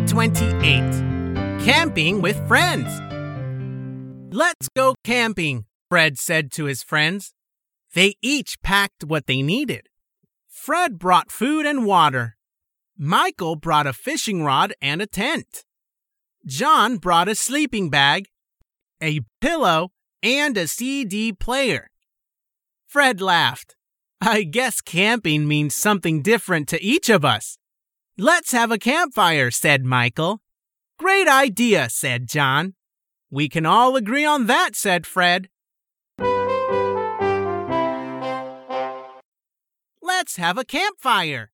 28 Camping with Friends. Let's go camping, Fred said to his friends. They each packed what they needed. Fred brought food and water. Michael brought a fishing rod and a tent. John brought a sleeping bag, a pillow, and a CD player. Fred laughed. I guess camping means something different to each of us. Let's have a campfire, said Michael. Great idea, said John. We can all agree on that, said Fred. Let's have a campfire.